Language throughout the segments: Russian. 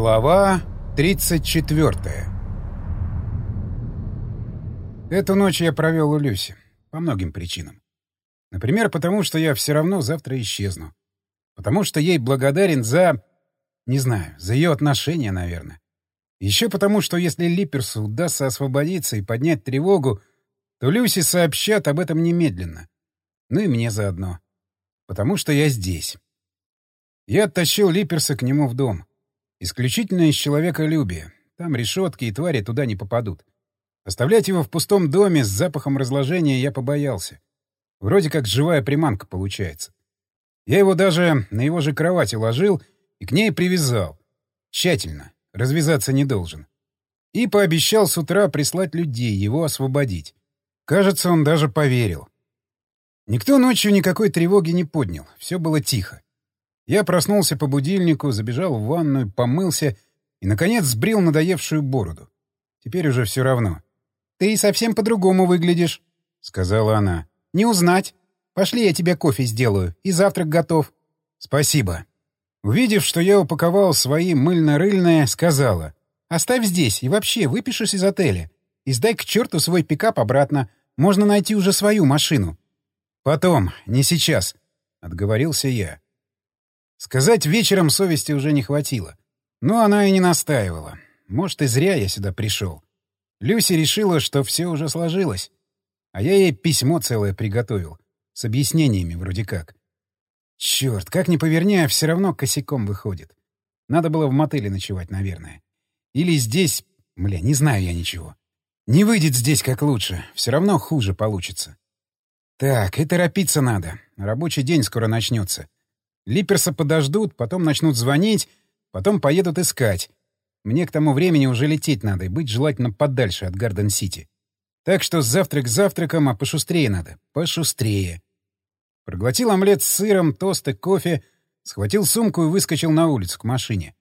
Глава 34 Эту ночь я провел у Люси. По многим причинам. Например, потому что я все равно завтра исчезну. Потому что ей благодарен за... Не знаю, за ее отношения, наверное. Еще потому, что если Липерсу удастся освободиться и поднять тревогу, то Люси сообщат об этом немедленно. Ну и мне заодно. Потому что я здесь. Я оттащил Липерса к нему в дом. Исключительно из человеколюбия. Там решетки и твари туда не попадут. Оставлять его в пустом доме с запахом разложения я побоялся. Вроде как живая приманка получается. Я его даже на его же кровать уложил и к ней привязал. Тщательно. Развязаться не должен. И пообещал с утра прислать людей, его освободить. Кажется, он даже поверил. Никто ночью никакой тревоги не поднял. Все было тихо. Я проснулся по будильнику, забежал в ванную, помылся и, наконец, сбрил надоевшую бороду. Теперь уже все равно. «Ты и совсем по-другому выглядишь», — сказала она. «Не узнать. Пошли, я тебе кофе сделаю. И завтрак готов». «Спасибо». Увидев, что я упаковал свои мыльно-рыльные, сказала. «Оставь здесь и вообще выпишешь из отеля. И сдай к черту свой пикап обратно. Можно найти уже свою машину». «Потом, не сейчас», — отговорился я. Сказать вечером совести уже не хватило. Но она и не настаивала. Может, и зря я сюда пришел. Люси решила, что все уже сложилось. А я ей письмо целое приготовил. С объяснениями вроде как. Черт, как ни поверни, а все равно косяком выходит. Надо было в мотеле ночевать, наверное. Или здесь... Бля, не знаю я ничего. Не выйдет здесь как лучше. Все равно хуже получится. Так, и торопиться надо. Рабочий день скоро начнется. Липерса подождут, потом начнут звонить, потом поедут искать. Мне к тому времени уже лететь надо и быть желательно подальше от Гарден-Сити. Так что завтрак завтраком, а пошустрее надо. Пошустрее. Проглотил омлет с сыром, тост и кофе, схватил сумку и выскочил на улицу к машине.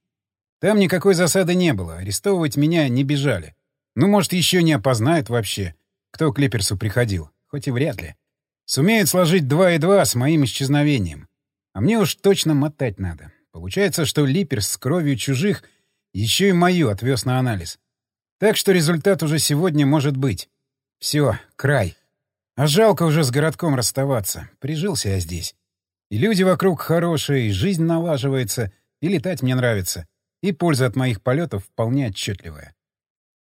Там никакой засады не было, арестовывать меня не бежали. Ну, может, еще не опознают вообще, кто к Липерсу приходил, хоть и вряд ли. Сумеют сложить два и два с моим исчезновением. А мне уж точно мотать надо. Получается, что Липерс с кровью чужих еще и мою отвез на анализ. Так что результат уже сегодня может быть. Все, край. А жалко уже с городком расставаться. Прижился я здесь. И люди вокруг хорошие, и жизнь налаживается, и летать мне нравится. И польза от моих полетов вполне отчетливая.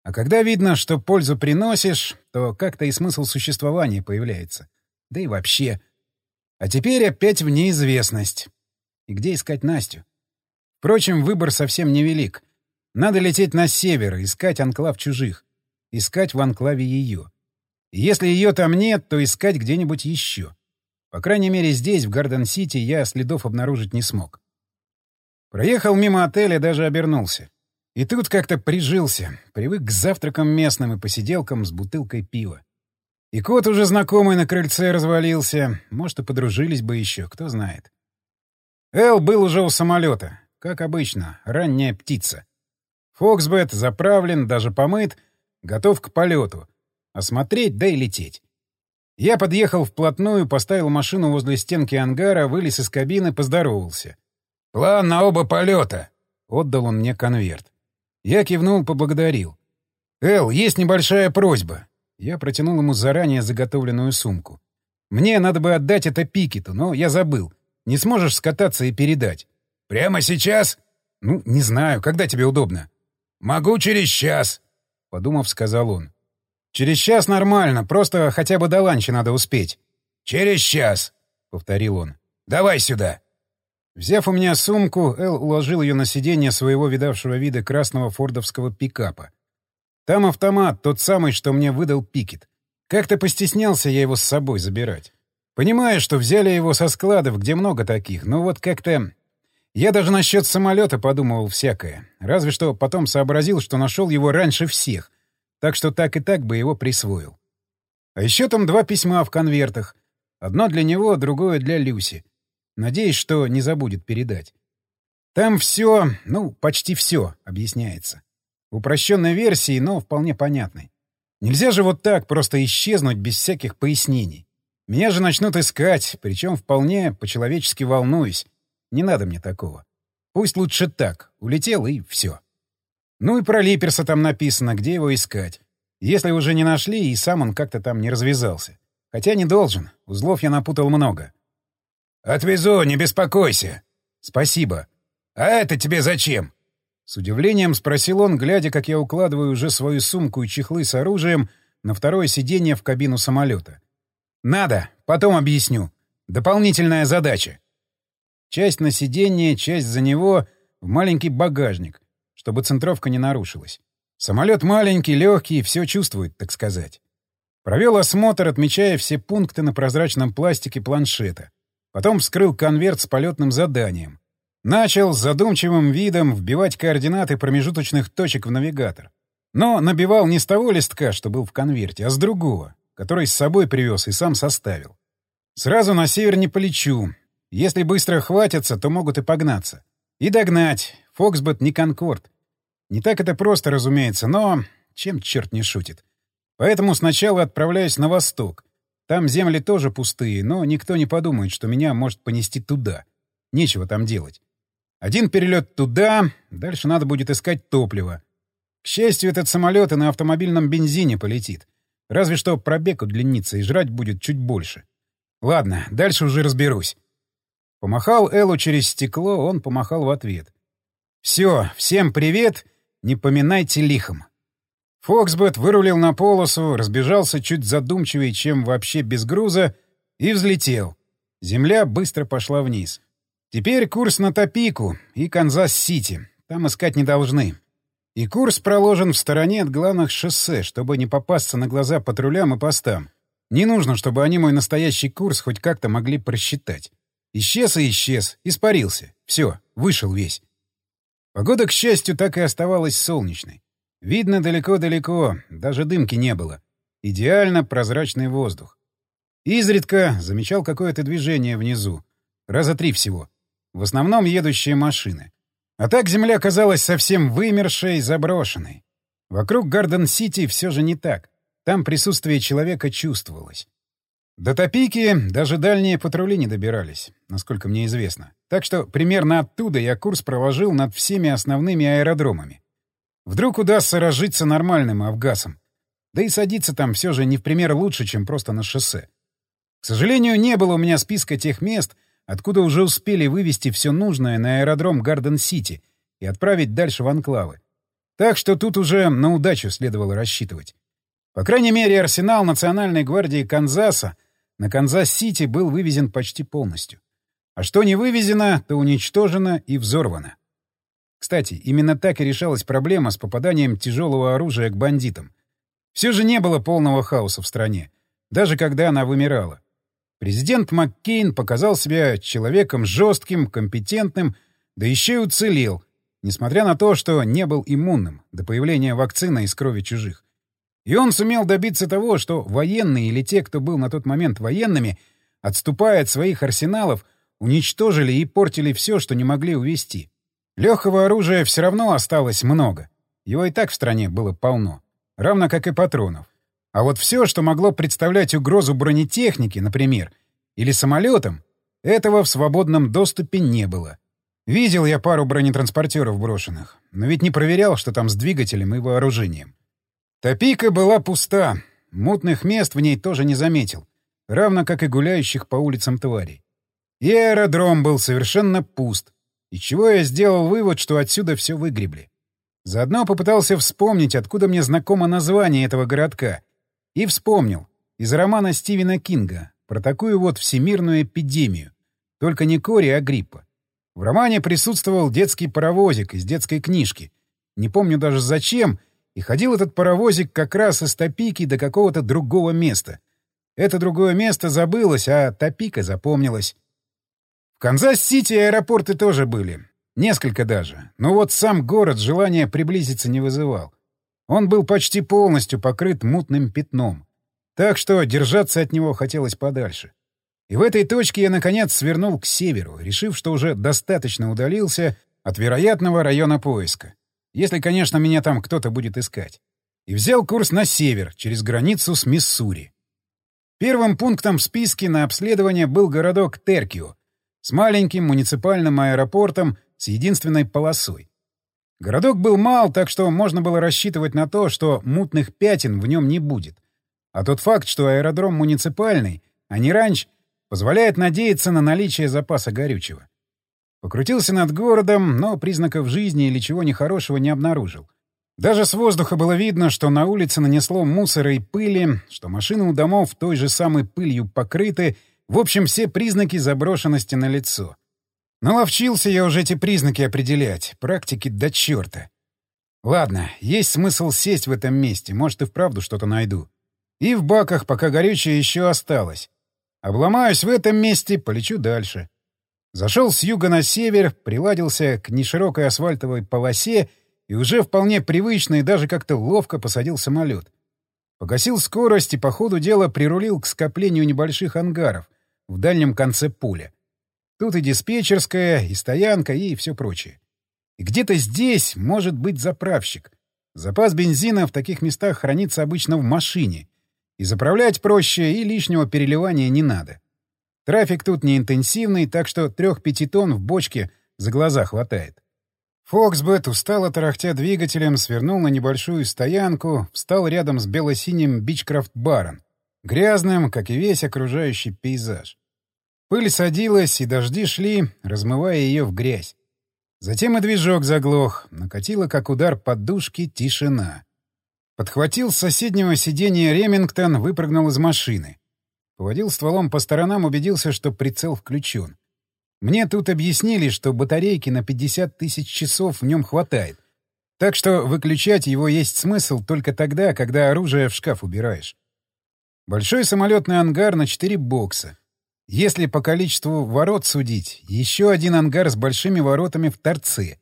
А когда видно, что пользу приносишь, то как-то и смысл существования появляется. Да и вообще, а теперь опять в неизвестность. И где искать Настю? Впрочем, выбор совсем невелик. Надо лететь на север, искать анклав чужих. Искать в анклаве ее. И если ее там нет, то искать где-нибудь еще. По крайней мере, здесь, в Гарден-Сити, я следов обнаружить не смог. Проехал мимо отеля, даже обернулся. И тут как-то прижился, привык к завтракам местным и посиделкам с бутылкой пива. И кот уже знакомый на крыльце развалился. Может, и подружились бы еще, кто знает. Эл был уже у самолета. Как обычно, ранняя птица. Фоксбет заправлен, даже помыт, готов к полету. Осмотреть, да и лететь. Я подъехал вплотную, поставил машину возле стенки ангара, вылез из кабины, поздоровался. «План на оба полета!» — отдал он мне конверт. Я кивнул, поблагодарил. «Эл, есть небольшая просьба. Я протянул ему заранее заготовленную сумку. «Мне надо бы отдать это Пикету, но я забыл. Не сможешь скататься и передать». «Прямо сейчас?» «Ну, не знаю. Когда тебе удобно?» «Могу через час», — подумав, сказал он. «Через час нормально. Просто хотя бы до ланча надо успеть». «Через час», — повторил он. «Давай сюда». Взяв у меня сумку, Эл уложил ее на сиденье своего видавшего вида красного фордовского пикапа. Там автомат, тот самый, что мне выдал Пикет. Как-то постеснялся я его с собой забирать. Понимаю, что взяли его со складов, где много таких, но вот как-то... Я даже насчет самолета подумывал всякое. Разве что потом сообразил, что нашел его раньше всех. Так что так и так бы его присвоил. А еще там два письма в конвертах. Одно для него, другое для Люси. Надеюсь, что не забудет передать. Там все, ну, почти все объясняется. Упрощенной версии, но вполне понятной. Нельзя же вот так просто исчезнуть без всяких пояснений. Меня же начнут искать, причем вполне по-человечески волнуюсь. Не надо мне такого. Пусть лучше так. Улетел и все. Ну и про Липерса там написано, где его искать. Если уже не нашли, и сам он как-то там не развязался. Хотя не должен. Узлов я напутал много. «Отвезу, не беспокойся». «Спасибо». «А это тебе зачем?» С удивлением спросил он, глядя, как я укладываю уже свою сумку и чехлы с оружием на второе сиденье в кабину самолета. «Надо, потом объясню. Дополнительная задача». Часть на сиденье, часть за него в маленький багажник, чтобы центровка не нарушилась. Самолет маленький, легкий, все чувствует, так сказать. Провел осмотр, отмечая все пункты на прозрачном пластике планшета. Потом вскрыл конверт с полетным заданием. Начал с задумчивым видом вбивать координаты промежуточных точек в навигатор. Но набивал не с того листка, что был в конверте, а с другого, который с собой привез и сам составил. Сразу на север не полечу. Если быстро хватятся, то могут и погнаться. И догнать. Фоксбот не Конкорд. Не так это просто, разумеется, но чем черт не шутит. Поэтому сначала отправляюсь на восток. Там земли тоже пустые, но никто не подумает, что меня может понести туда. Нечего там делать. Один перелет туда, дальше надо будет искать топливо. К счастью, этот самолет и на автомобильном бензине полетит. Разве что пробег удлинится и жрать будет чуть больше. Ладно, дальше уже разберусь. Помахал Эллу через стекло, он помахал в ответ. «Все, всем привет, не поминайте лихом». Foxbat вырулил на полосу, разбежался чуть задумчивее, чем вообще без груза, и взлетел. Земля быстро пошла вниз. Теперь курс на Топику и Канзас-Сити. Там искать не должны. И курс проложен в стороне от главных шоссе, чтобы не попасться на глаза патрулям и постам. Не нужно, чтобы они мой настоящий курс хоть как-то могли просчитать. Исчез и исчез, испарился. Все, вышел весь. Погода, к счастью, так и оставалась солнечной. Видно далеко-далеко, даже дымки не было. Идеально прозрачный воздух. Изредка замечал какое-то движение внизу. Раза три всего. В основном едущие машины. А так земля казалась совсем вымершей, заброшенной. Вокруг Гарден-Сити все же не так. Там присутствие человека чувствовалось. До Топики даже дальние патрули не добирались, насколько мне известно. Так что примерно оттуда я курс проложил над всеми основными аэродромами. Вдруг удастся разжиться нормальным авгасом. Да и садиться там все же не в пример лучше, чем просто на шоссе. К сожалению, не было у меня списка тех мест, откуда уже успели вывести все нужное на аэродром Гарден-Сити и отправить дальше в анклавы. Так что тут уже на удачу следовало рассчитывать. По крайней мере, арсенал Национальной гвардии Канзаса на Канзас-Сити был вывезен почти полностью. А что не вывезено, то уничтожено и взорвано. Кстати, именно так и решалась проблема с попаданием тяжелого оружия к бандитам. Все же не было полного хаоса в стране, даже когда она вымирала. Президент Маккейн показал себя человеком жестким, компетентным, да еще и уцелел, несмотря на то, что не был иммунным до появления вакцины из крови чужих. И он сумел добиться того, что военные или те, кто был на тот момент военными, отступая от своих арсеналов, уничтожили и портили все, что не могли увести. Легкого оружия все равно осталось много. Его и так в стране было полно. Равно как и патронов. А вот все, что могло представлять угрозу бронетехнике, например, или самолетам, этого в свободном доступе не было. Видел я пару бронетранспортеров брошенных, но ведь не проверял, что там с двигателем и вооружением. Топика была пуста, мутных мест в ней тоже не заметил, равно как и гуляющих по улицам тварей. И аэродром был совершенно пуст, и чего я сделал вывод, что отсюда все выгребли. Заодно попытался вспомнить, откуда мне знакомо название этого городка, и вспомнил. Из романа Стивена Кинга про такую вот всемирную эпидемию. Только не кори, а гриппа. В романе присутствовал детский паровозик из детской книжки. Не помню даже зачем, и ходил этот паровозик как раз из Топики до какого-то другого места. Это другое место забылось, а Топика запомнилась. В Канзас-Сити аэропорты тоже были. Несколько даже. Но вот сам город желания приблизиться не вызывал. Он был почти полностью покрыт мутным пятном. Так что держаться от него хотелось подальше. И в этой точке я, наконец, свернул к северу, решив, что уже достаточно удалился от вероятного района поиска. Если, конечно, меня там кто-то будет искать. И взял курс на север, через границу с Миссури. Первым пунктом в списке на обследование был городок Теркио с маленьким муниципальным аэропортом с единственной полосой. Городок был мал, так что можно было рассчитывать на то, что мутных пятен в нем не будет. А тот факт, что аэродром муниципальный, а не ранч, позволяет надеяться на наличие запаса горючего. Покрутился над городом, но признаков жизни или чего нехорошего не обнаружил. Даже с воздуха было видно, что на улице нанесло мусора и пыли, что машины у домов той же самой пылью покрыты, в общем, все признаки заброшенности на лицо. Наловчился я уже эти признаки определять, практики до черта. Ладно, есть смысл сесть в этом месте, может и вправду что-то найду. И в баках, пока горючее еще осталось. Обломаюсь в этом месте, полечу дальше. Зашел с юга на север, приладился к неширокой асфальтовой полосе и уже вполне привычно и даже как-то ловко посадил самолет. Погасил скорость и по ходу дела прирулил к скоплению небольших ангаров в дальнем конце пуля. Тут и диспетчерская, и стоянка, и все прочее. И где-то здесь может быть заправщик. Запас бензина в таких местах хранится обычно в машине. И заправлять проще, и лишнего переливания не надо. Трафик тут не интенсивный, так что трех-пяти тонн в бочке за глаза хватает. Фоксбет, устало тарахтя двигателем, свернул на небольшую стоянку, встал рядом с бело-синим Бичкрафт-баром, грязным, как и весь окружающий пейзаж. Пыль садилась, и дожди шли, размывая ее в грязь. Затем и движок заглох, накатила, как удар подушки, тишина. Подхватил с соседнего сиденья Ремингтон, выпрыгнул из машины. Поводил стволом по сторонам, убедился, что прицел включен. Мне тут объяснили, что батарейки на 50 тысяч часов в нем хватает. Так что выключать его есть смысл только тогда, когда оружие в шкаф убираешь. Большой самолетный ангар на 4 бокса. Если по количеству ворот судить, еще один ангар с большими воротами в торце.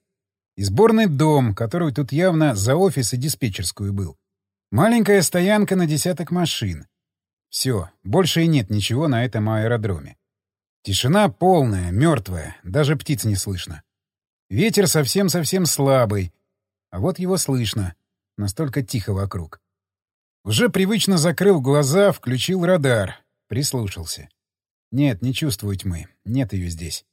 И сборный дом, который тут явно за офис и диспетчерскую был. Маленькая стоянка на десяток машин. Все, больше и нет ничего на этом аэродроме. Тишина полная, мертвая, даже птиц не слышно. Ветер совсем-совсем слабый, а вот его слышно, настолько тихо вокруг. Уже привычно закрыл глаза, включил радар, прислушался. Нет, не чувствую тьмы, нет ее здесь.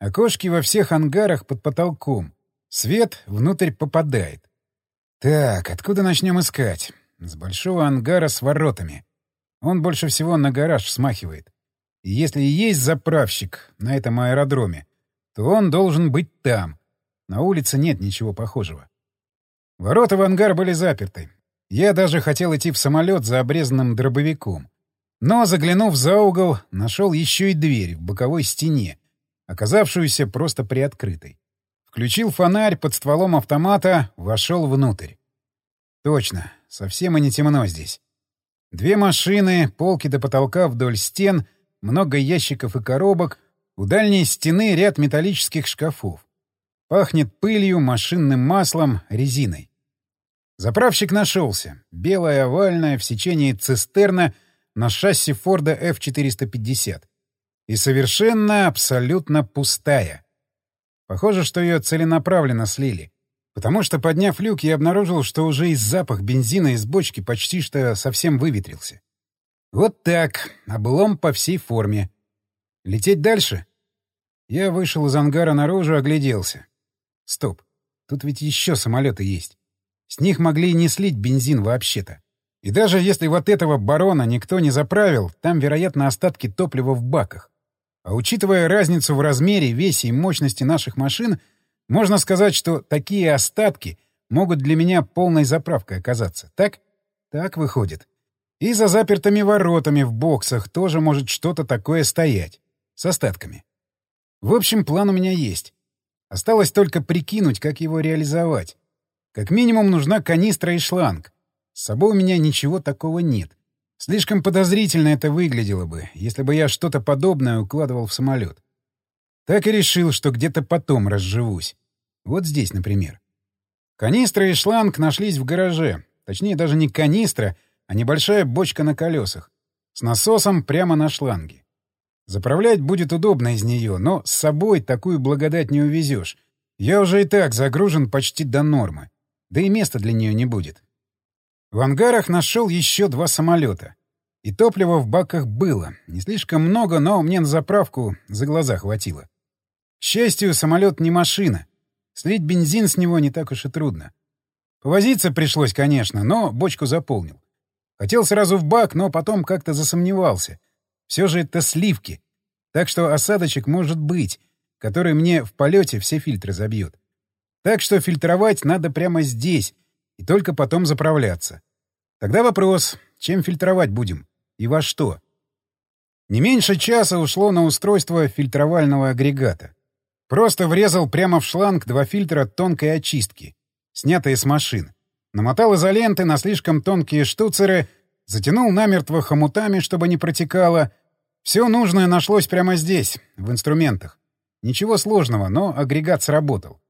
Окошки во всех ангарах под потолком. Свет внутрь попадает. Так, откуда начнем искать? С большого ангара с воротами. Он больше всего на гараж смахивает. И если есть заправщик на этом аэродроме, то он должен быть там. На улице нет ничего похожего. Ворота в ангар были заперты. Я даже хотел идти в самолет за обрезанным дробовиком. Но, заглянув за угол, нашел еще и дверь в боковой стене, оказавшуюся просто приоткрытой. Включил фонарь под стволом автомата, вошел внутрь. Точно, совсем и не темно здесь. Две машины, полки до потолка вдоль стен, много ящиков и коробок, у дальней стены ряд металлических шкафов. Пахнет пылью, машинным маслом, резиной. Заправщик нашелся. Белая, овальная, в сечении цистерна на шасси Форда F-450. И совершенно, абсолютно пустая. Похоже, что ее целенаправленно слили. Потому что, подняв люк, я обнаружил, что уже и запах бензина из бочки почти что совсем выветрился. Вот так, облом по всей форме. Лететь дальше? Я вышел из ангара наружу, огляделся. Стоп, тут ведь еще самолеты есть. С них могли и не слить бензин вообще-то. И даже если вот этого барона никто не заправил, там, вероятно, остатки топлива в баках. А учитывая разницу в размере, весе и мощности наших машин, можно сказать, что такие остатки могут для меня полной заправкой оказаться. Так? Так выходит. И за запертыми воротами в боксах тоже может что-то такое стоять. С остатками. В общем, план у меня есть. Осталось только прикинуть, как его реализовать. Как минимум нужна канистра и шланг. С собой у меня ничего такого нет. Слишком подозрительно это выглядело бы, если бы я что-то подобное укладывал в самолет. Так и решил, что где-то потом разживусь. Вот здесь, например. Канистра и шланг нашлись в гараже. Точнее, даже не канистра, а небольшая бочка на колесах, с насосом прямо на шланге. Заправлять будет удобно из нее, но с собой такую благодать не увезешь. Я уже и так загружен почти до нормы. Да и места для нее не будет. В ангарах нашел еще два самолета. И топлива в баках было. Не слишком много, но мне на заправку за глаза хватило. К счастью, самолет не машина. Слить бензин с него не так уж и трудно. Повозиться пришлось, конечно, но бочку заполнил. Хотел сразу в бак, но потом как-то засомневался. Все же это сливки. Так что осадочек может быть, который мне в полете все фильтры забьет. Так что фильтровать надо прямо здесь и только потом заправляться. Тогда вопрос, чем фильтровать будем и во что? Не меньше часа ушло на устройство фильтровального агрегата. Просто врезал прямо в шланг два фильтра тонкой очистки, снятые с машин. Намотал изоленты на слишком тонкие штуцеры, затянул намертво хомутами, чтобы не протекало. Все нужное нашлось прямо здесь, в инструментах. Ничего сложного, но агрегат сработал.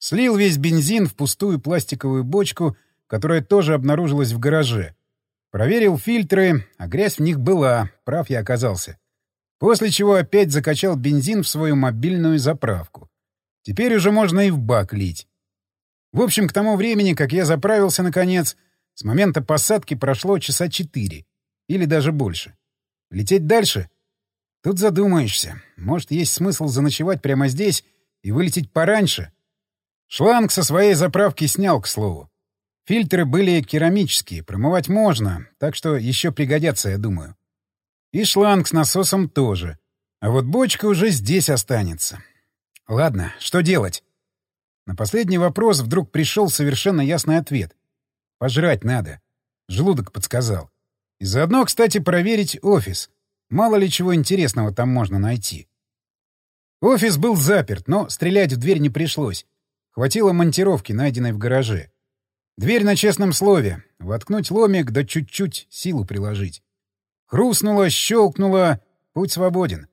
Слил весь бензин в пустую пластиковую бочку, которая тоже обнаружилась в гараже. Проверил фильтры, а грязь в них была, прав я оказался. После чего опять закачал бензин в свою мобильную заправку. Теперь уже можно и в бак лить. В общем, к тому времени, как я заправился наконец, с момента посадки прошло часа четыре. Или даже больше. Лететь дальше? Тут задумаешься. Может, есть смысл заночевать прямо здесь и вылететь пораньше? Шланг со своей заправки снял, к слову. Фильтры были керамические, промывать можно, так что еще пригодятся, я думаю. И шланг с насосом тоже. А вот бочка уже здесь останется. Ладно, что делать? На последний вопрос вдруг пришел совершенно ясный ответ. Пожрать надо. Желудок подсказал. И заодно, кстати, проверить офис. Мало ли чего интересного там можно найти. Офис был заперт, но стрелять в дверь не пришлось. Хватило монтировки, найденной в гараже. Дверь на честном слове. Воткнуть ломик, да чуть-чуть силу приложить. Хрустнуло, щелкнуло. Путь свободен.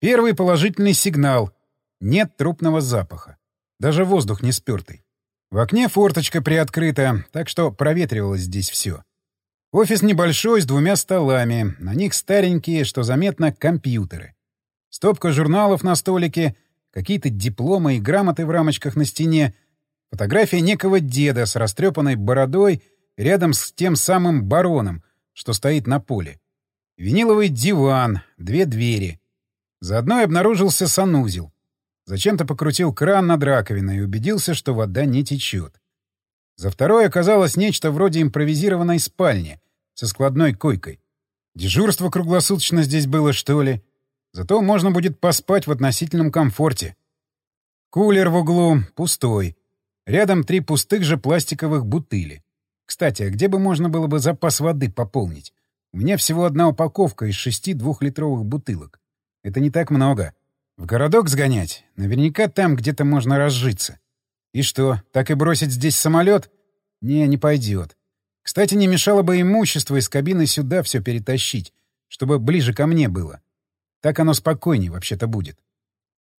Первый положительный сигнал. Нет трупного запаха. Даже воздух не спёртый. В окне форточка приоткрыта, так что проветривалось здесь все. Офис небольшой, с двумя столами. На них старенькие, что заметно, компьютеры. Стопка журналов на столике, какие-то дипломы и грамоты в рамочках на стене, фотография некого деда с растрепанной бородой рядом с тем самым бароном, что стоит на поле. Виниловый диван, две двери. Заодно и обнаружился санузел. Зачем-то покрутил кран над раковиной и убедился, что вода не течет. За второй оказалось нечто вроде импровизированной спальни со складной койкой. Дежурство круглосуточно здесь было, что ли? Зато можно будет поспать в относительном комфорте. Кулер в углу пустой. Рядом три пустых же пластиковых бутыли. Кстати, а где бы можно было бы запас воды пополнить? У меня всего одна упаковка из шести двухлитровых бутылок. Это не так много. В городок сгонять? Наверняка там где-то можно разжиться. И что, так и бросить здесь самолет? Не, не пойдет. Кстати, не мешало бы имущество из кабины сюда все перетащить, чтобы ближе ко мне было. Так оно спокойнее вообще-то будет.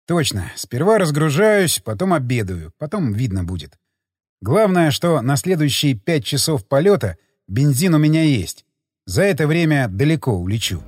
Точно. Сперва разгружаюсь, потом обедаю, потом видно будет. Главное, что на следующие пять часов полета бензин у меня есть. За это время далеко улечу.